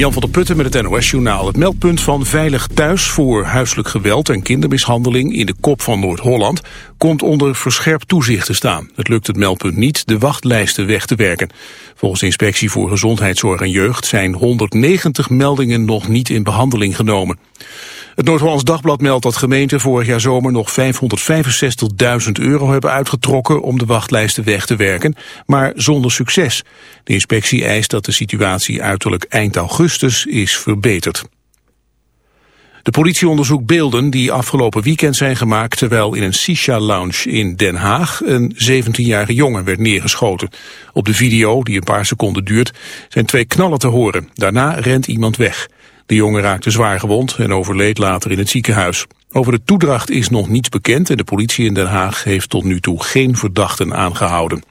Jan van der Putten met het NOS-journaal. Het meldpunt van Veilig Thuis voor huiselijk geweld en kindermishandeling in de kop van Noord-Holland komt onder verscherpt toezicht te staan. Het lukt het meldpunt niet de wachtlijsten weg te werken. Volgens de Inspectie voor Gezondheidszorg en Jeugd zijn 190 meldingen nog niet in behandeling genomen. Het Noord-Hollands Dagblad meldt dat gemeenten vorig jaar zomer nog 565.000 euro hebben uitgetrokken om de wachtlijsten weg te werken, maar zonder succes. De inspectie eist dat de situatie uiterlijk eind augustus is verbeterd. De politie onderzoekt beelden die afgelopen weekend zijn gemaakt terwijl in een Sisha-lounge in Den Haag een 17-jarige jongen werd neergeschoten. Op de video, die een paar seconden duurt, zijn twee knallen te horen. Daarna rent iemand weg. De jongen raakte zwaar gewond en overleed later in het ziekenhuis. Over de toedracht is nog niets bekend en de politie in Den Haag heeft tot nu toe geen verdachten aangehouden.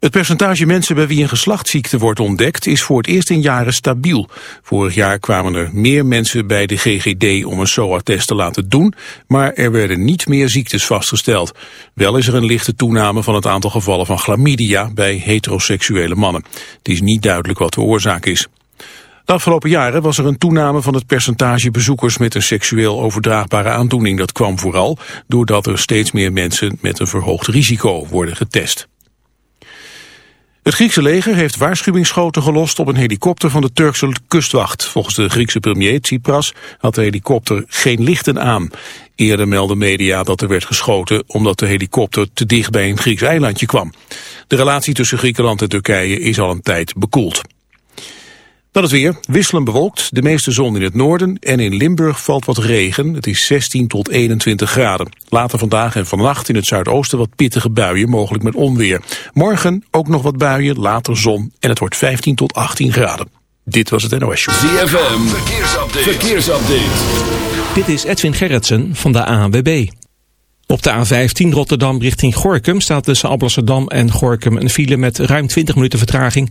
Het percentage mensen bij wie een geslachtsziekte wordt ontdekt is voor het eerst in jaren stabiel. Vorig jaar kwamen er meer mensen bij de GGD om een SOA-test te laten doen, maar er werden niet meer ziektes vastgesteld. Wel is er een lichte toename van het aantal gevallen van chlamydia bij heteroseksuele mannen. Het is niet duidelijk wat de oorzaak is. De afgelopen jaren was er een toename van het percentage bezoekers met een seksueel overdraagbare aandoening. Dat kwam vooral doordat er steeds meer mensen met een verhoogd risico worden getest. Het Griekse leger heeft waarschuwingsschoten gelost op een helikopter van de Turkse kustwacht. Volgens de Griekse premier Tsipras had de helikopter geen lichten aan. Eerder meldden media dat er werd geschoten omdat de helikopter te dicht bij een Grieks eilandje kwam. De relatie tussen Griekenland en Turkije is al een tijd bekoeld. Dan het weer, wisselend bewolkt, de meeste zon in het noorden en in Limburg valt wat regen. Het is 16 tot 21 graden. Later vandaag en vannacht in het zuidoosten wat pittige buien, mogelijk met onweer. Morgen ook nog wat buien, later zon en het wordt 15 tot 18 graden. Dit was het NOS Show. ZFM, verkeersupdate. verkeersupdate. Dit is Edwin Gerritsen van de ANWB. Op de A15 Rotterdam richting Gorkum staat tussen Alblasserdam en Gorkum een file met ruim 20 minuten vertraging...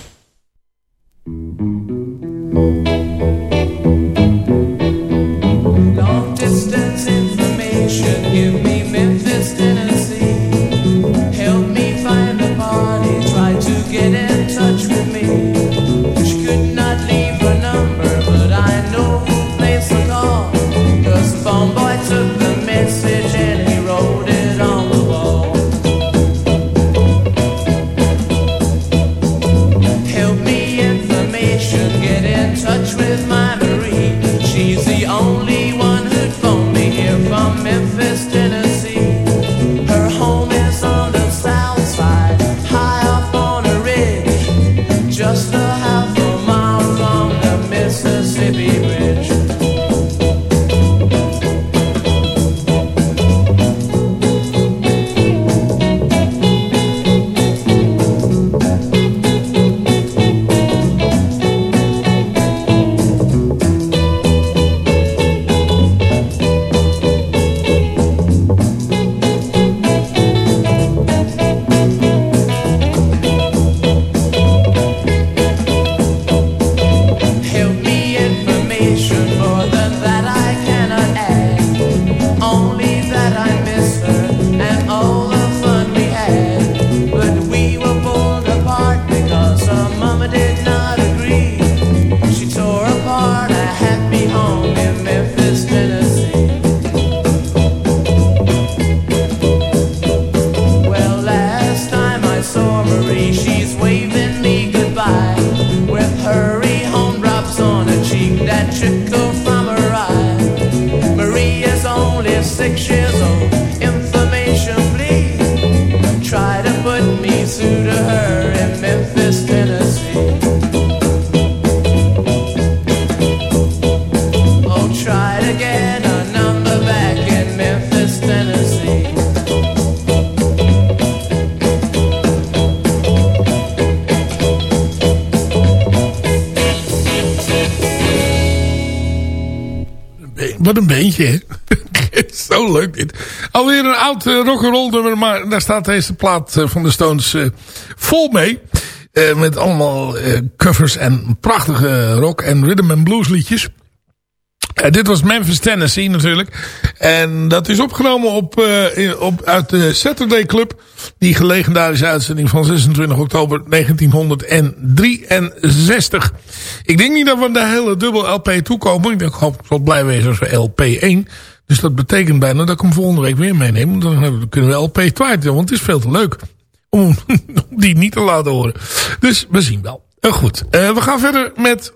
Oud uh, rock'n'roll nummer, maar daar staat deze plaat uh, van de Stones uh, vol mee. met allemaal covers en prachtige rock en rhythm and blues liedjes. Dit was Memphis, Tennessee natuurlijk. En dat is opgenomen op, op, uit de Saturday Club. Die legendarische uitzending van 26 oktober 1963. Ik denk niet dat we de hele dubbel LP toekomen. Ik hoop dat het blij wezen als we LP1. Dus dat betekent bijna dat ik hem volgende week weer meeneem. Dan kunnen we LP 2 want het is veel te leuk. Om die niet te laten horen. Dus we zien wel. Uh, goed, we gaan verder met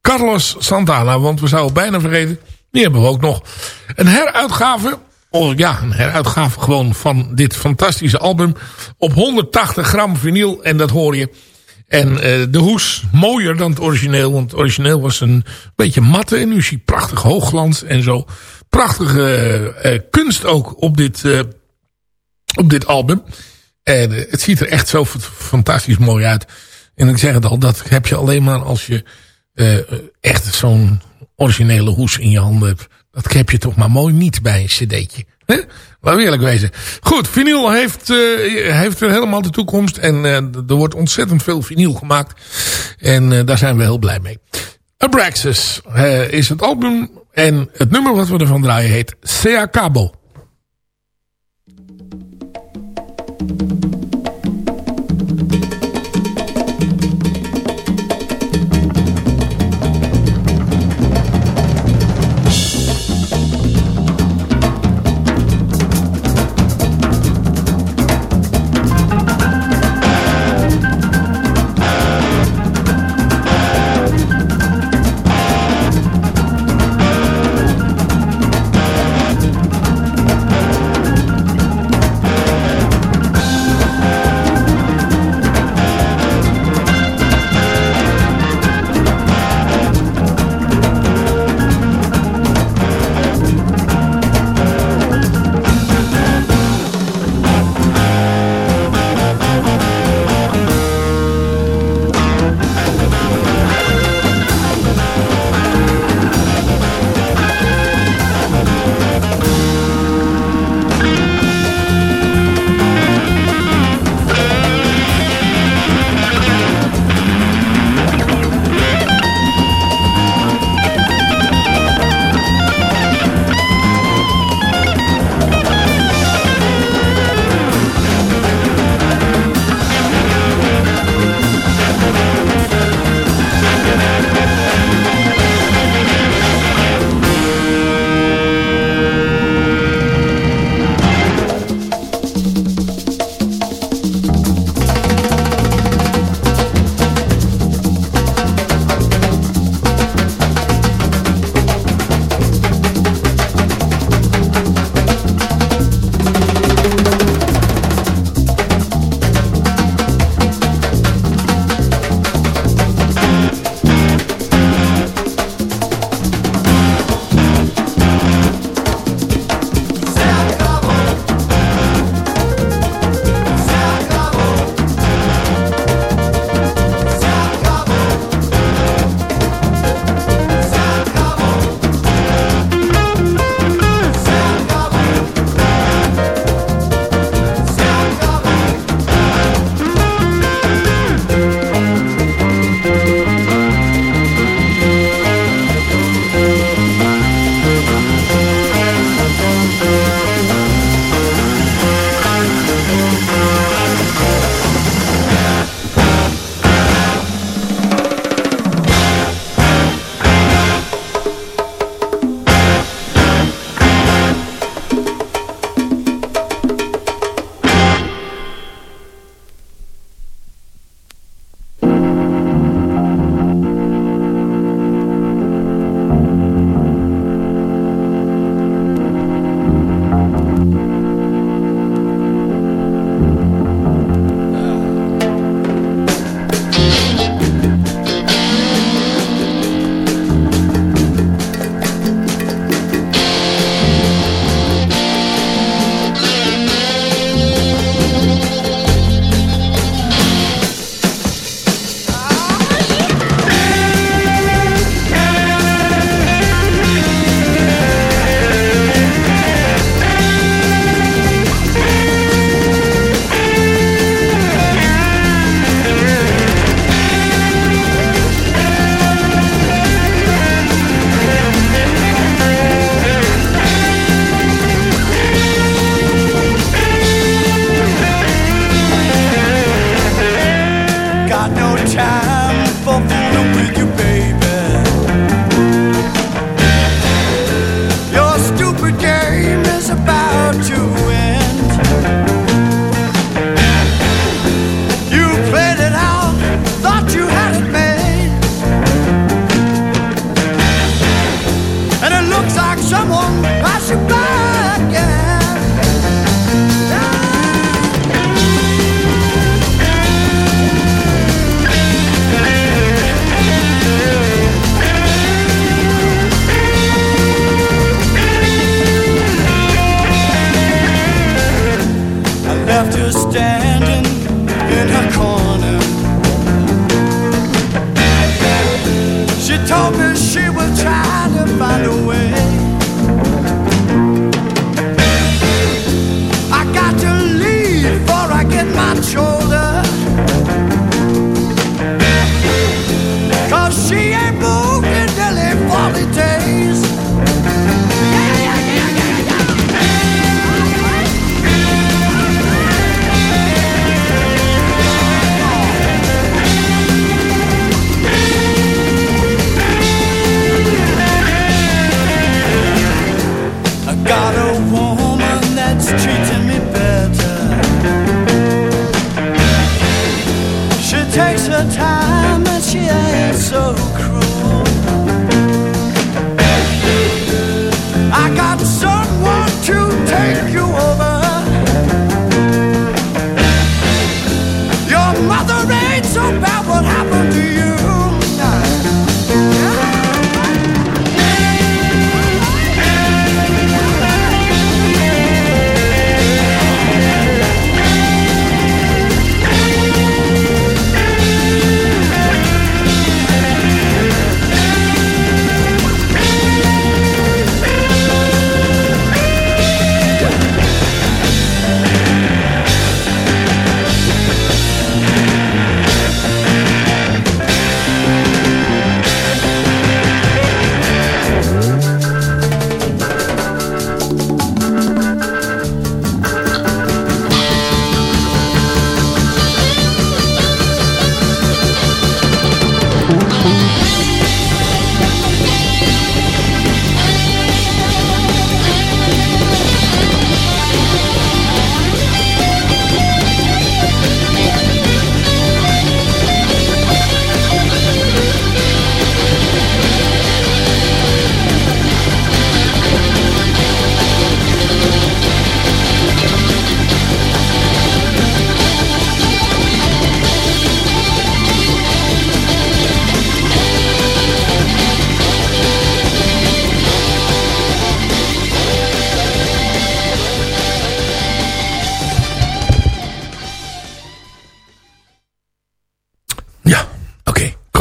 Carlos Santana. Want we zouden bijna vergeten. Die hebben we ook nog. Een heruitgave. Oh ja, een heruitgave gewoon van dit fantastische album. Op 180 gram vinyl. En dat hoor je. En uh, de hoes mooier dan het origineel. Want het origineel was een beetje matte. En nu is hij prachtig hoogglans en zo. Prachtige uh, kunst ook op dit, uh, op dit album. En het ziet er echt zo fantastisch mooi uit. En ik zeg het al, dat heb je alleen maar als je echt zo'n originele hoes in je handen hebt. Dat heb je toch maar mooi niet bij een cd'tje. Hè? Laten we eerlijk wezen. Goed, vinyl heeft, uh, heeft weer helemaal de toekomst. En er wordt ontzettend veel vinyl gemaakt. En daar zijn we heel blij mee. Abraxas is het album. En het nummer wat we ervan draaien heet Sea Cabo. A woman that's treating me better. She takes her time and she ain't so cruel. I got someone to take you over.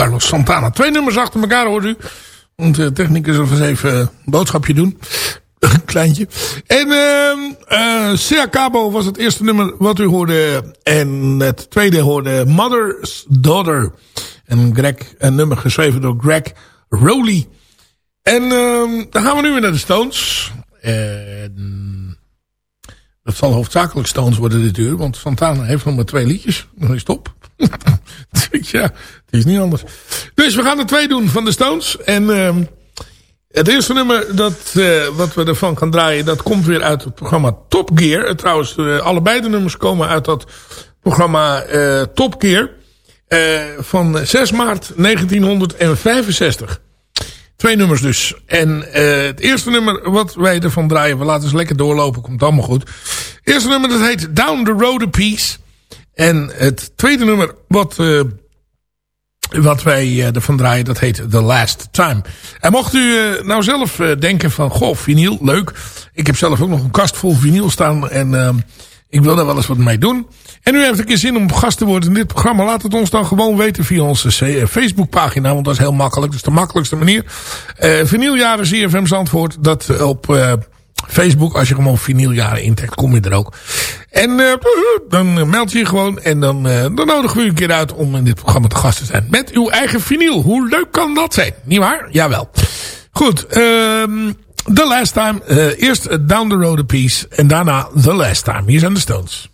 Carlos Santana. Twee nummers achter elkaar hoort u. Want de technicus of eens even een boodschapje doen. Een kleintje. En eh Sea Cabo was het eerste nummer wat u hoorde. En het tweede hoorde Mother's Daughter. En Greg, een nummer geschreven door Greg Rowley. En ehm dan gaan we nu weer naar de Stones. En dat zal hoofdzakelijk Stones worden dit uur. Want Santana heeft nog maar twee liedjes. Dan is het op. ja, het is niet anders. Dus we gaan er twee doen van de Stones. En ehm het eerste nummer dat, eh, wat we ervan gaan draaien... dat komt weer uit het programma Top Gear. Eh, trouwens, eh, allebei de nummers komen uit dat programma Top Gear... van 6 maart 1965. Twee nummers dus. En het eerste nummer wat wij ervan draaien... we laten eens lekker doorlopen, komt allemaal goed. Het eerste nummer dat heet Down the Road a Piece. En het tweede nummer wat... eh, wat wij eh, ervan draaien, dat heet The Last Time. En mocht u eh, nou zelf denken van, goh, vinyl, leuk. Ik heb zelf ook nog een kast vol vinyl staan en ik wil daar wel eens wat mee doen. En u heeft een keer zin om gast te worden in dit programma. Laat het ons dan gewoon weten via onze Facebookpagina, want dat is heel makkelijk. Dat is de makkelijkste manier. Eh vinyljaren ZFM dat op... Facebook, als je gewoon vinyljaren intrekt, kom je er ook. En eh, dan meld je je gewoon en dan, eh, dan nodigen we u een keer uit om in dit programma te gast te zijn. Met uw eigen vinyl. Hoe leuk kan dat zijn? Niet waar? Jawel. Goed, ehm The Last Time. eh, eerst Down the Road a Piece en daarna The Last Time. Hier zijn de Stones.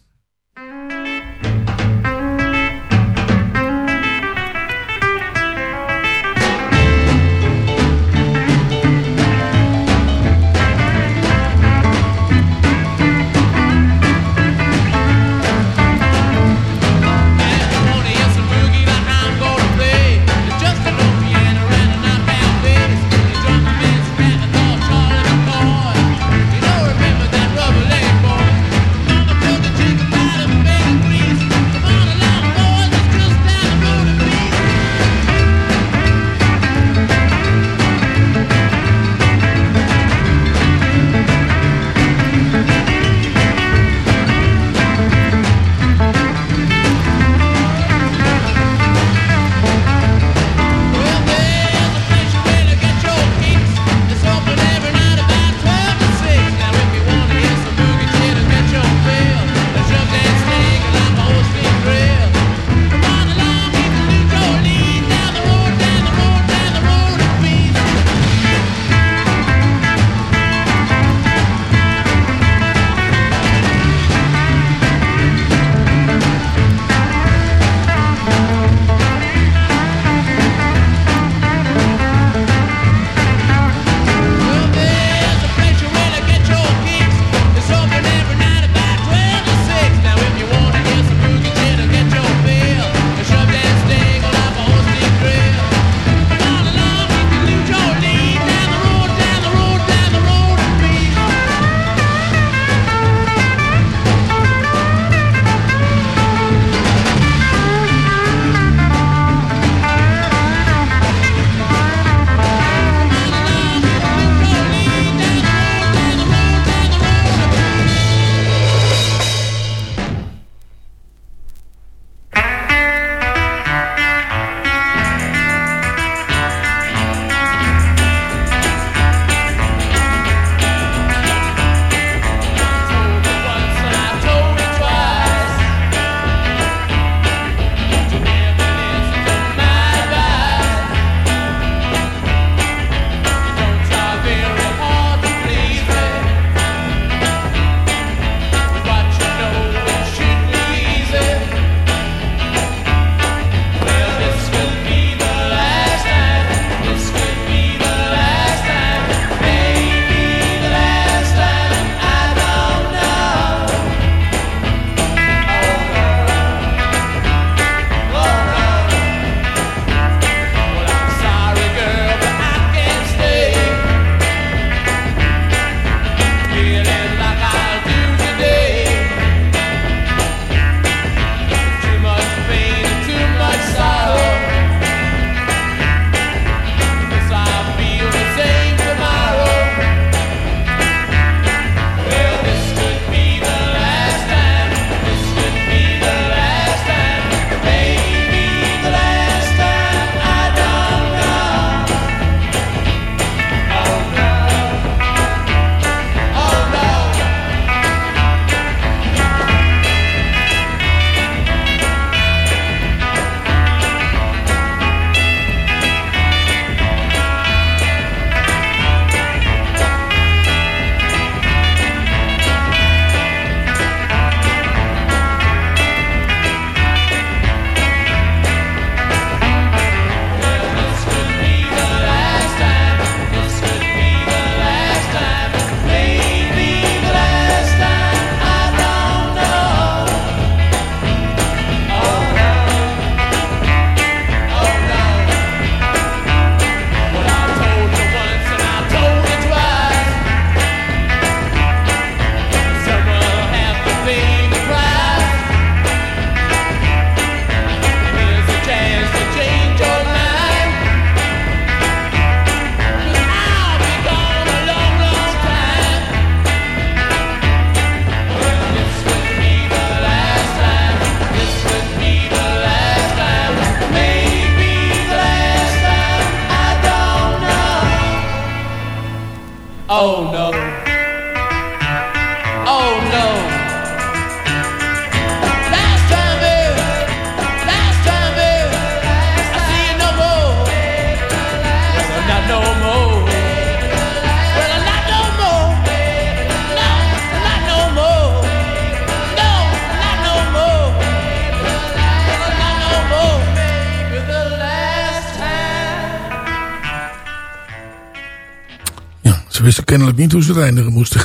Kennelijk niet hoe ze het eindigen moesten.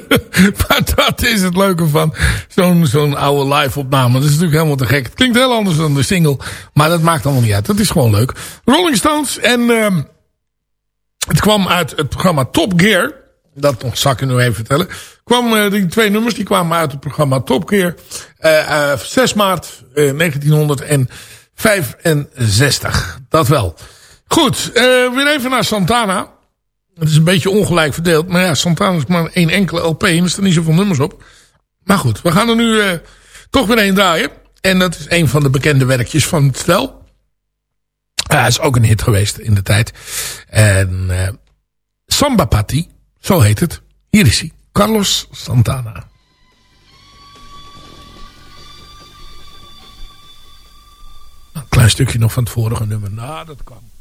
maar dat is het leuke van zo'n zo'n oude live opname. Dat is natuurlijk helemaal te gek. Het klinkt heel anders dan de single. Maar dat maakt allemaal niet uit. Dat is gewoon leuk. Rolling Stones. En ehm, het kwam uit het programma Top Gear. Dat zal ik nu even vertellen. Kwam, eh, die twee nummers die kwamen uit het programma Top Gear. eh, eh, 6 maart eh, 1965. Dat wel. Goed, eh, weer even naar Santana. Het is een beetje ongelijk verdeeld. Maar ja, Santana is maar één enkele LP. En er staan niet zoveel nummers op. Maar goed, we gaan er nu eh, toch weer één draaien. En dat is een van de bekende werkjes van het stel. Hij is ook een hit geweest in de tijd. En eh Samba Patti, zo heet het. Hier is hij. Carlos Santana. Een klein stukje nog van het vorige nummer. Nou, dat kan.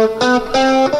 Thank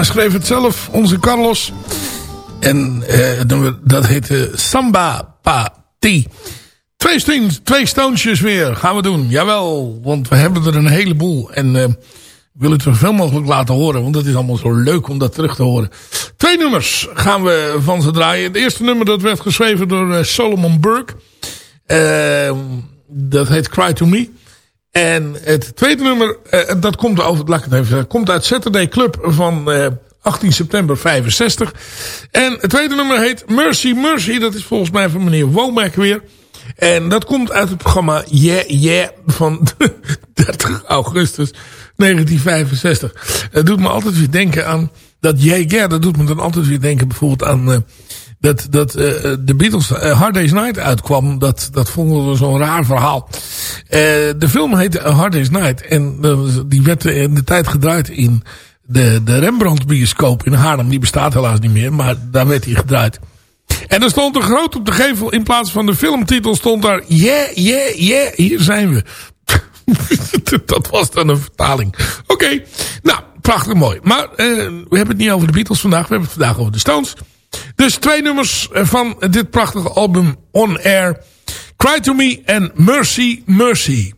hij schreef het zelf, onze Carlos. En eh, dat heette Samba Pati. Twee, steen, twee stoontjes weer gaan we doen. Jawel, want we hebben er een heleboel. En eh, wil het zoveel mogelijk laten horen. Want het is allemaal zo leuk om dat terug te horen. Twee nummers gaan we van ze draaien. Het eerste nummer dat werd geschreven door eh, Solomon Burke. Eh, dat heet Cry To Me. En het tweede nummer, eh, dat komt, over, laat ik het even komt uit Saturday Club van eh, 18 september 65. En het tweede nummer heet Mercy Mercy. Dat is volgens mij van meneer Womack weer. En dat komt uit het programma Yeah Yeah van 30 augustus 1965. Het doet me altijd weer denken aan dat Yeah Yeah. Dat doet me dan altijd weer denken bijvoorbeeld aan... dat, dat eh, de Beatles eh, Hard Day's Night uitkwam, dat, dat vonden we zo'n raar verhaal. De film heette Hard Day's Night. En die werd in de tijd gedraaid in de, de Rembrandt bioscoop in Haarlem. Die bestaat helaas niet meer, maar daar werd hij gedraaid. En er stond er groot op de gevel, in plaats van de filmtitel stond daar... Yeah, yeah, yeah, hier zijn we. dat was dan een vertaling. Oké, nou, prachtig mooi. Maar eh, we hebben het niet over de Beatles vandaag, we hebben het vandaag over de Stones. Dus twee nummers van dit prachtige album On Air. Cry To Me en Mercy, Mercy.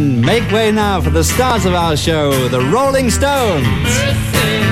And make way now for the stars of our show, the Rolling Stones.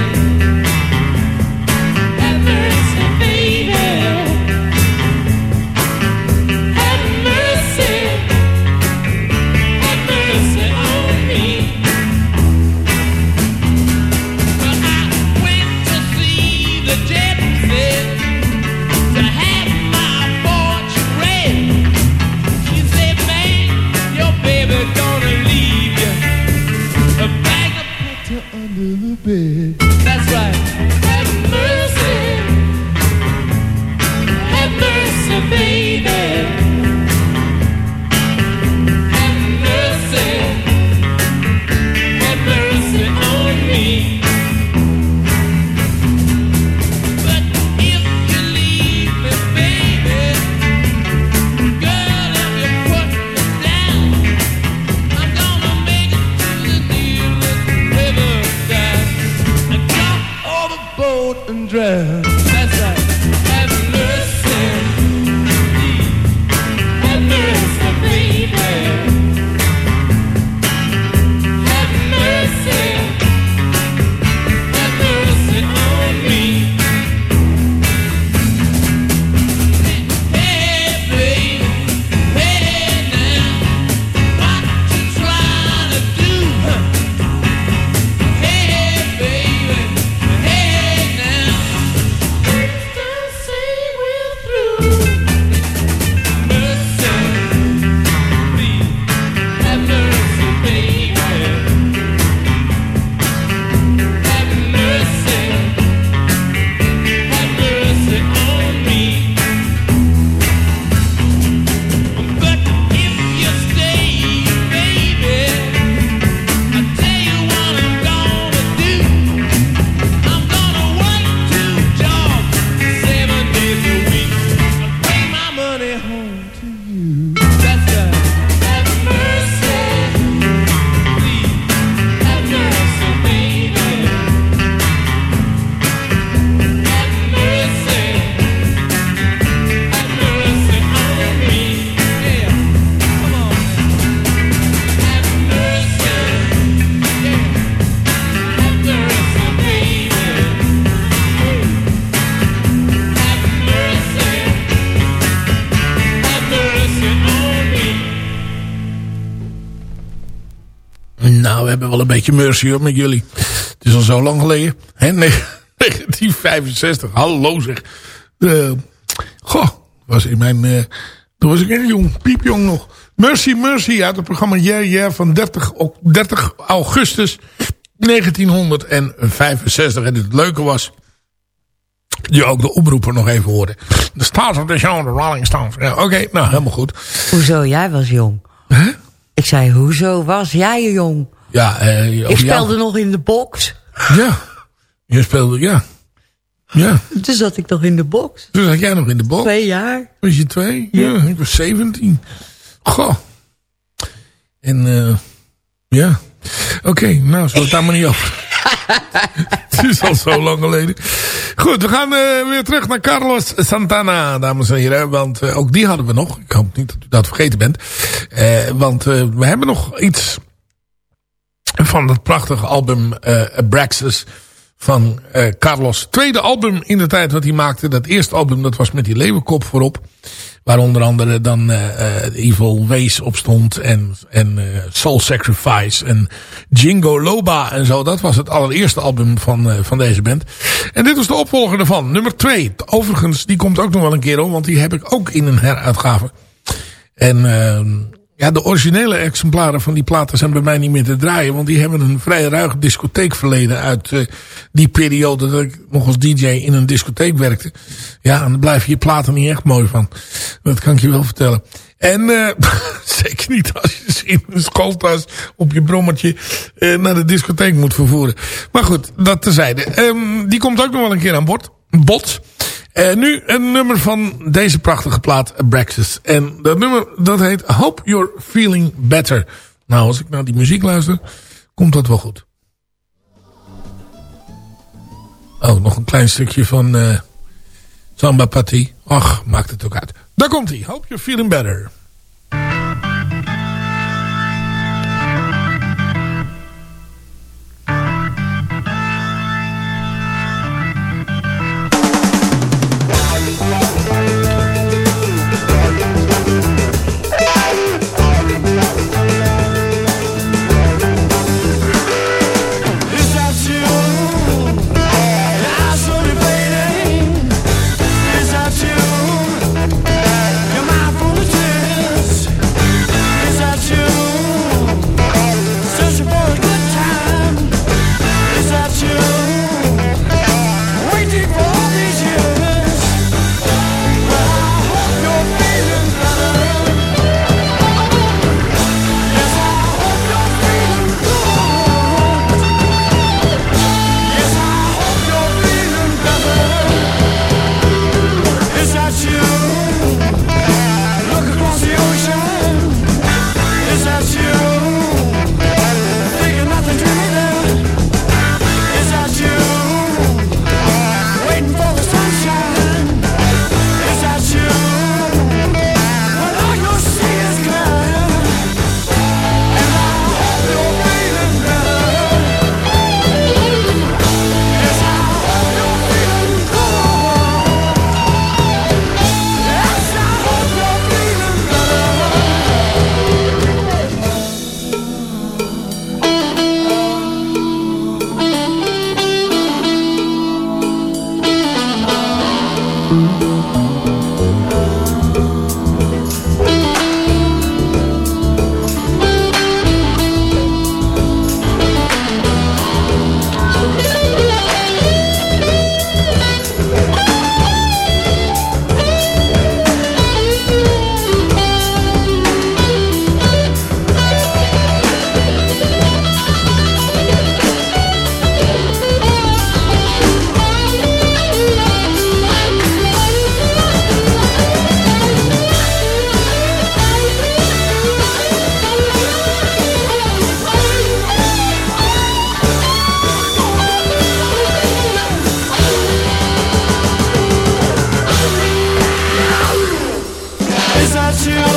Beetje mercy hoor, met jullie. Het is al zo lang geleden. Hè? Nee, 1965. Hallo zeg. Goh, was in mijn... eh, toen was ik erg jong, piepjong nog. Mercy Mercy uit het programma Yeah Yeah van 30, op 30 augustus 1965. En het leuke was... Je ook de omroeper nog even hoorde. The Stars of the Show, the Rolling Stones. Ja, Oké, nou helemaal goed. Hoezo, jij was jong? Ik zei, hoezo was jij jong? Ja, eh, Ik jou- speelde nog in de box. Ja, je speelde, ja. Ja, Toen zat ik nog in de box. toen zat jij nog in de box. Twee jaar. Was je twee? Ja, ik was 17. Goh. En, eh ja. Oké, nou, we het daar maar niet over. Het is al zo lang geleden. Goed, we gaan eh, weer terug naar Carlos Santana, dames en heren. Want eh, ook die hadden we nog. Ik hoop niet dat u dat vergeten bent. Eh, want we hebben nog iets van dat prachtige album eh Abraxas van eh, Carlos. Tweede album in de tijd wat hij maakte. Dat eerste album dat was met die leeuwenkop voorop. Waar onder andere dan eh, Evil Ways op stond. En, en Soul Sacrifice. En Jingo Loba en zo. Dat was het allereerste album van, van deze band. En dit was de opvolger ervan. Nummer twee. Overigens, die komt ook nog wel een keer om. Want die heb ik ook in een heruitgave. En ehm, ja, de originele exemplaren van die platen zijn bij mij niet meer te draaien. Want die hebben een vrij ruig discotheekverleden uit eh, die periode dat ik nog als DJ in een discotheek werkte. Ja, en daar blijven je platen niet echt mooi van. Dat kan ik je wel vertellen. En eh, zeker niet als je ze in een schooltas op je brommertje eh, naar de discotheek moet vervoeren. Maar goed, dat terzijde. Ehm, die komt ook nog wel een keer aan bod. bod. Eh, nu een nummer van deze prachtige plaat, Abraxas. En dat nummer, dat heet Hope You're Feeling Better. Nou, als ik naar die muziek luister, komt dat wel goed. Oh, nog een klein stukje van eh Samba. Ach, maakt het ook uit. Daar komt hij. Hope You're Feeling Better.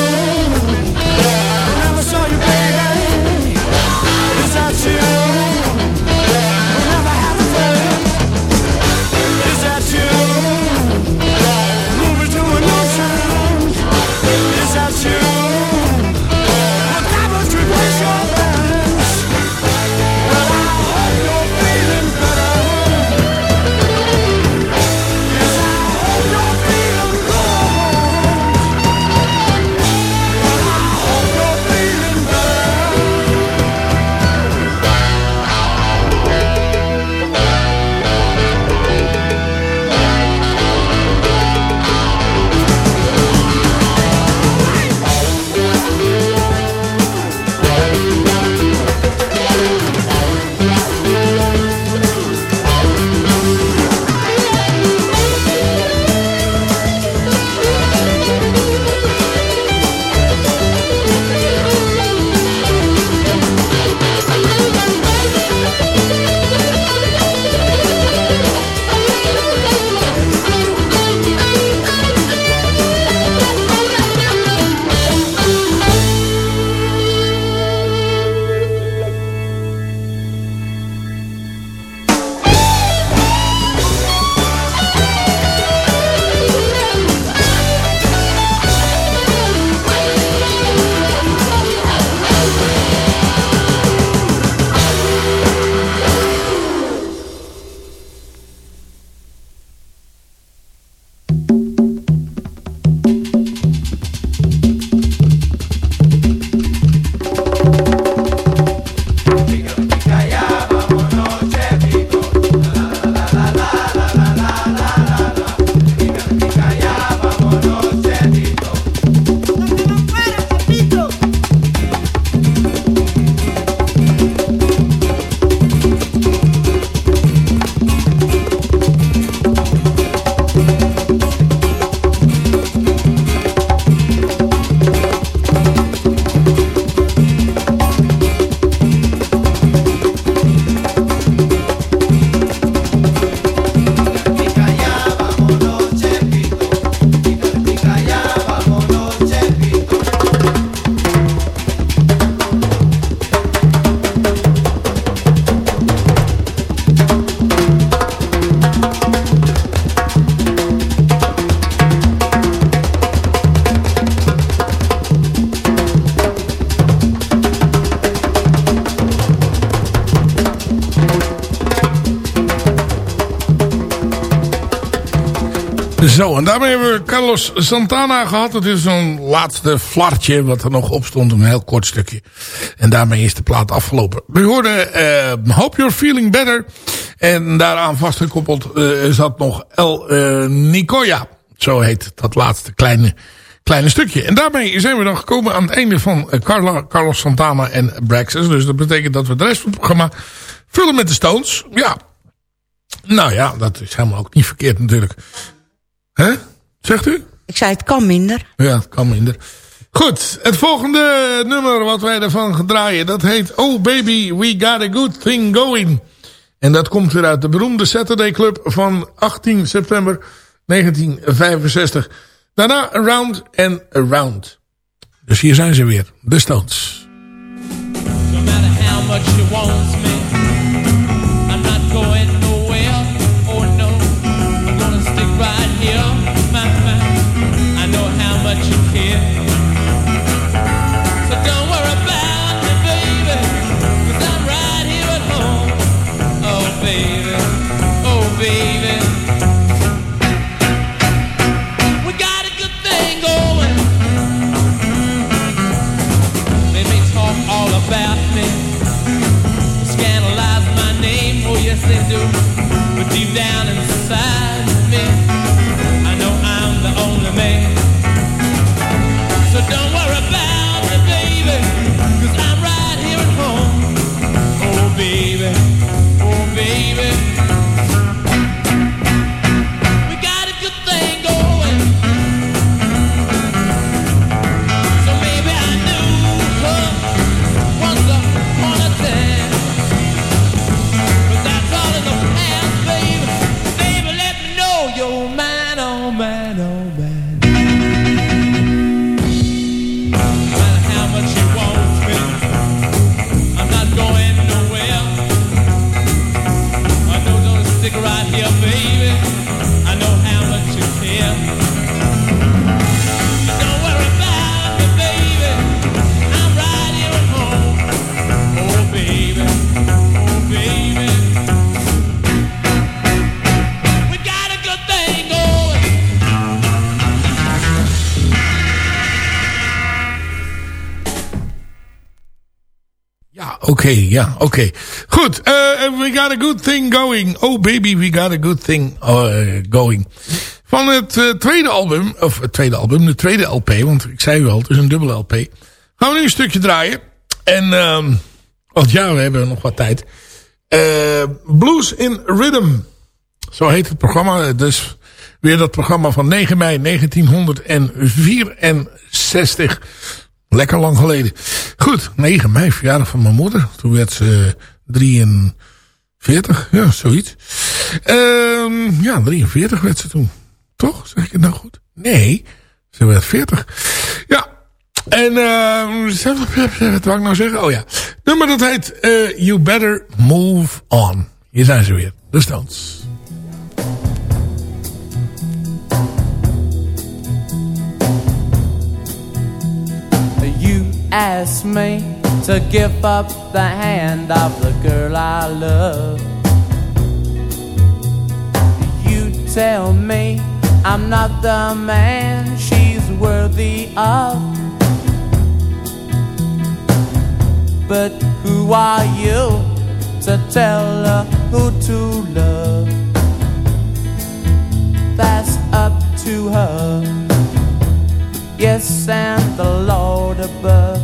I never saw you, baby. Is that you? Carlos Santana gehad. Het is zo'n laatste flartje wat er nog op stond. Een heel kort stukje. En daarmee is de plaat afgelopen. We hoorden uh, Hope You're Feeling Better. En daaraan vastgekoppeld uh, zat nog El uh, Nicoya. Zo heet dat laatste kleine, kleine stukje. En daarmee zijn we dan gekomen aan het einde van Carlos Santana en Braxis. Dus dat betekent dat we de rest van het programma vullen met de Stones. Ja. Nou ja, dat is helemaal ook niet verkeerd natuurlijk. Hè? Zegt u? Ik zei, het kan minder. Ja, het kan minder. Goed, het volgende nummer wat wij ervan gaan draaien... dat heet Oh Baby, We Got A Good Thing Going. En dat komt weer uit de beroemde Saturday Club van 18 september 1965. Daarna Around and Around. Dus hier zijn ze weer, de Stones. No matter how much you want me, I'm not going Oké, ja, oké. Goed, uh, we got a good thing going. Oh baby, we got a good thing uh, going. Van het tweede album, of het tweede album, de tweede LP, want ik zei u al, het is een dubbele LP. Gaan we nu een stukje draaien. En, um, want ja, we hebben nog wat tijd. Blues in Rhythm. Zo heet het programma. Dus weer dat programma van 9 mei 1964. Lekker lang geleden. Goed, 9 mei, verjaardag van mijn moeder. Toen werd ze 43, ja, zoiets. Um, ja, 43 werd ze toen. Toch? Zeg ik het nou goed? Nee, ze werd 40. Ja, en uh, wat wou ik nou zeggen? Oh ja, nummer dat heet uh, You Better Move On. Hier zijn ze weer, de Stones. Asked me to give up the hand of the girl I love. You tell me I'm not the man she's worthy of. But who are you to tell her who to love? That's up to her. Yes, and the Lord above.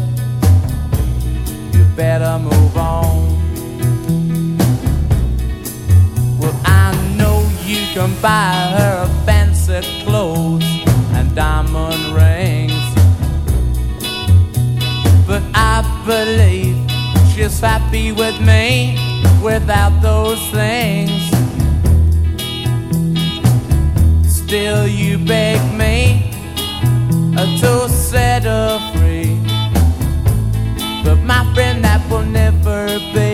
You better move on. Well, I know you can buy her fancy clothes and diamond rings. But I believe she's happy with me without those things. Still, you beg me to set her free. But my friend, that will never be.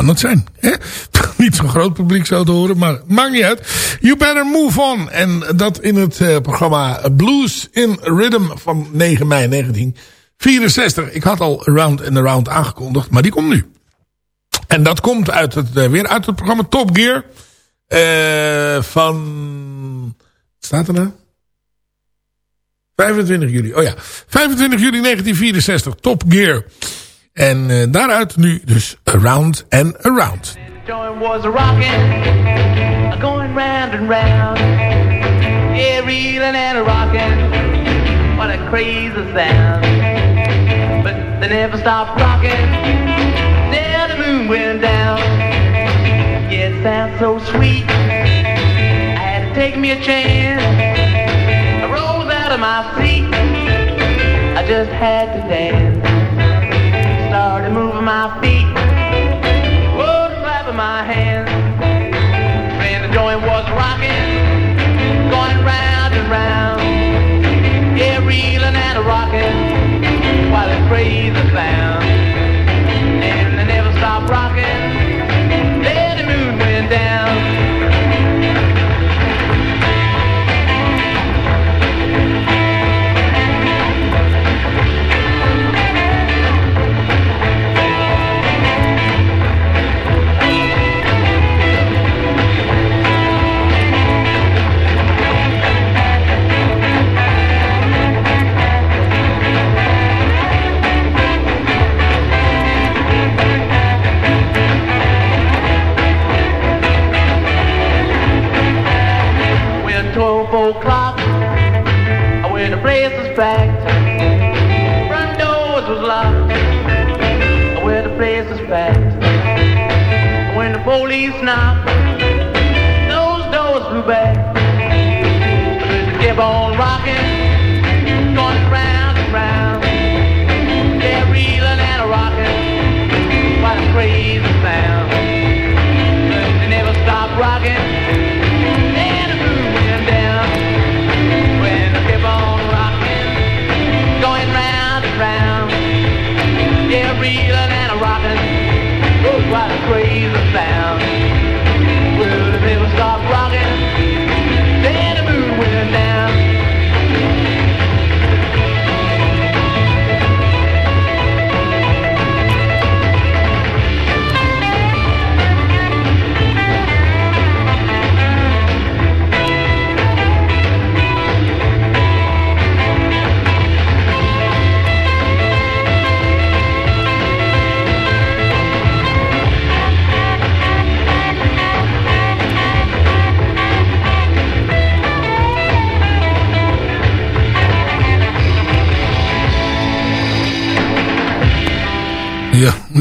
Kan dat zijn? Hè? niet zo'n groot publiek zo te horen, maar maakt niet uit. You Better Move On. En dat in het eh, programma Blues in Rhythm van 9 mei 1964. Ik had al Around and Around aangekondigd, maar die komt nu. En dat komt uit het, eh, weer uit het programma Top Gear. eh, van... wat staat er nou? 25 juli. Oh ja, 25 juli 1964. Top Gear. En eh, daaruit nu dus Around and Around. was a rockin', a going round and round. Yeah, reeling and a rockin', what a crazy sound. But they never stopped rockin', till the moon went down. Yeah, it sounds so sweet. I had to take me a chance. I rose out of my seat. I just had to dance. Started moving my feet. Whoa, clapping my hands. Man, the joint was rocking, going round and round. Yeah, reeling and rocking, while it crazy leaves now. Those doors blew back. Keep on rocking.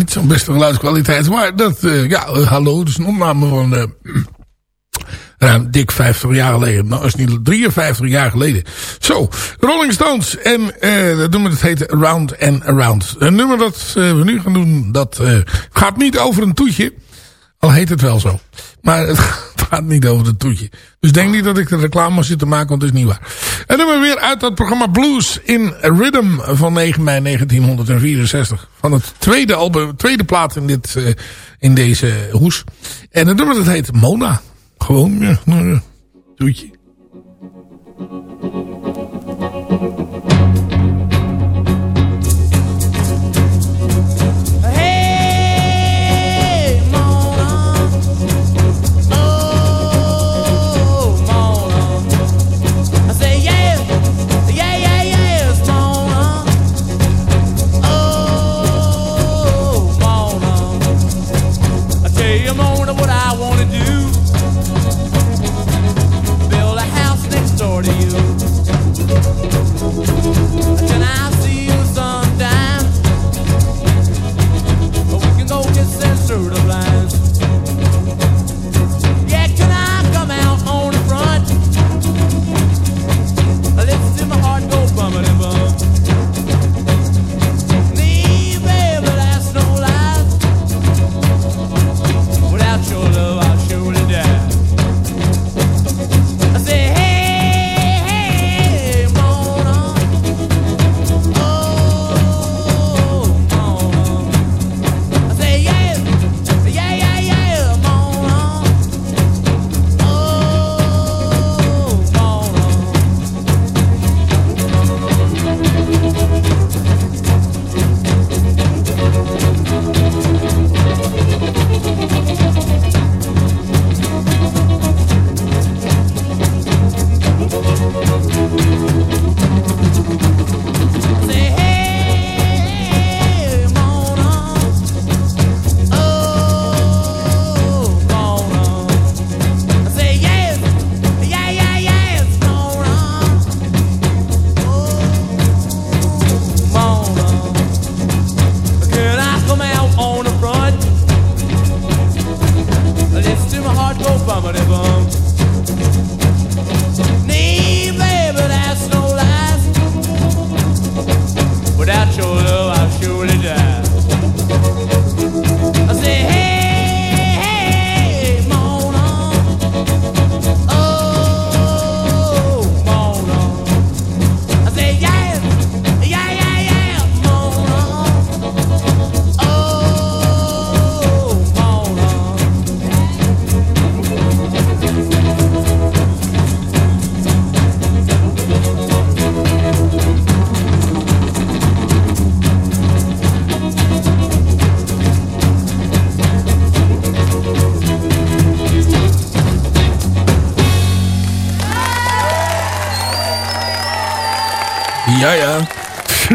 Niet zo'n beste geluidskwaliteit. Maar dat, eh, ja, eh, hallo. Dus een opname van eh, ruim dik 50 jaar geleden. Nou, is niet 53 jaar geleden. Zo, Rolling Stones. En dat nummer dat heet Around and Around. Een nummer dat we nu gaan doen, dat gaat niet over een toetje. Al heet het wel zo. Maar het gaat niet over het toetje. Dus denk niet dat ik de reclame zit te maken, want dat is niet waar. En dan maar weer uit dat programma Blues in Rhythm van 9 mei 1964. Van het tweede album, tweede plaat in, dit, eh, in deze hoes. En het nummer dat heet Mona. Gewoon, ja, nou toetje. I'll surely die.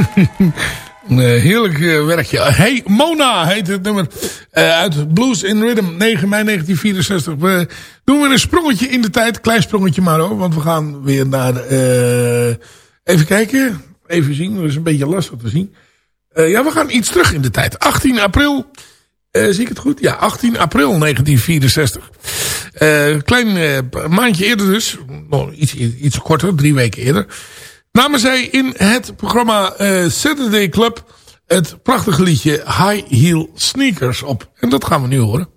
heerlijk eh, werkje. Hey Mona heet het nummer. eh, uit Blues in Rhythm, 9 mei 1964. We doen weer een sprongetje in de tijd. Klein sprongetje maar hoor. Want we gaan weer naar... eh, even kijken. Even zien. Dat is een beetje lastig te zien. Ja, we gaan iets terug in de tijd. 18 april... zie ik het goed? Ja, 18 april 1964. Eh, klein maandje eerder dus. Nog iets, iets korter, drie weken eerder. Namen zij in het programma eh, Saturday Club het prachtige liedje High Heel Sneakers op. En dat gaan we nu horen.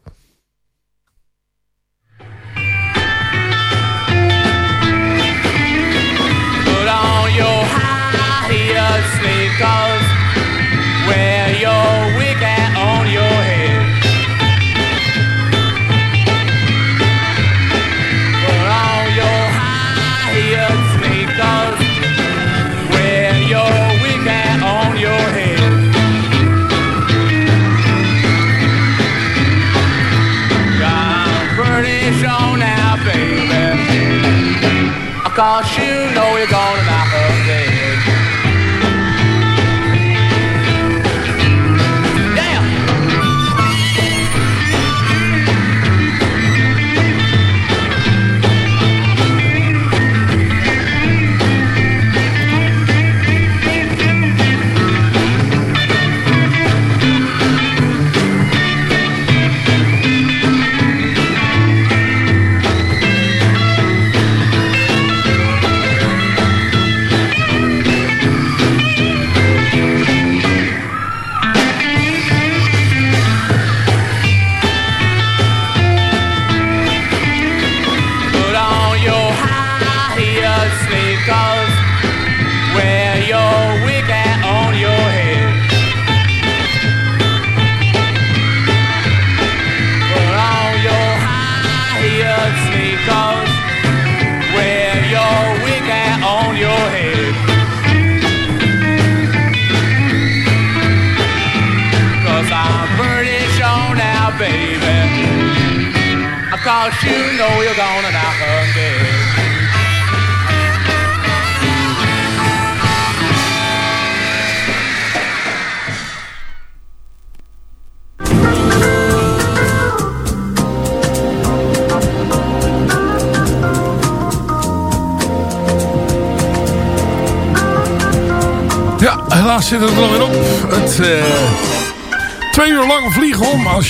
Cause you know you're gonna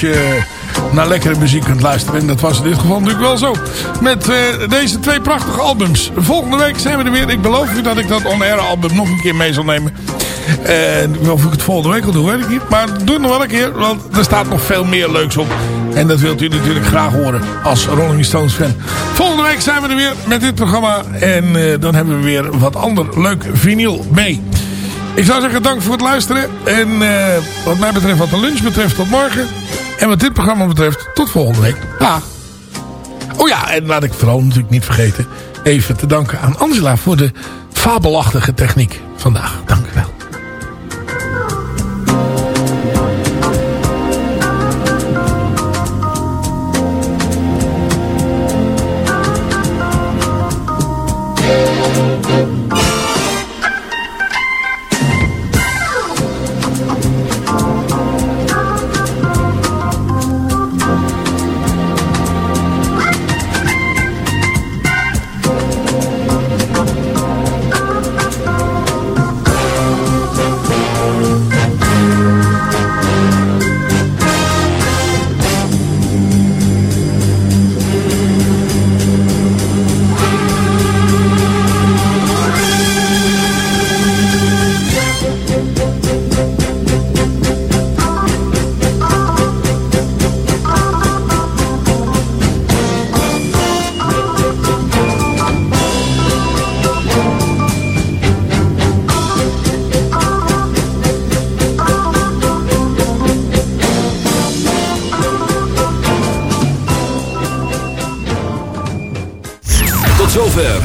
als je naar lekkere muziek kunt luisteren. En dat was in dit geval natuurlijk wel zo. Met eh, deze twee prachtige albums. Volgende week zijn we er weer. Ik beloof u dat ik dat on-air album nog een keer mee zal nemen. En of ik het volgende week al doe, weet ik niet. Maar doe nog wel een keer, want er staat nog veel meer leuks op. En dat wilt u natuurlijk graag horen als Rolling Stones fan. Volgende week zijn we er weer met dit programma. En eh, dan hebben we weer wat ander leuk vinyl mee. Ik zou zeggen dank voor het luisteren. En eh, wat mij betreft, wat de lunch betreft, tot morgen. En wat dit programma betreft, tot volgende week. Dag. Oh ja, en laat ik vooral natuurlijk niet vergeten... even te danken aan Angela voor de fabelachtige techniek vandaag. Dank u wel.